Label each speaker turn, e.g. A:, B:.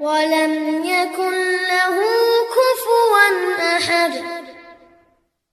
A: ولم يكن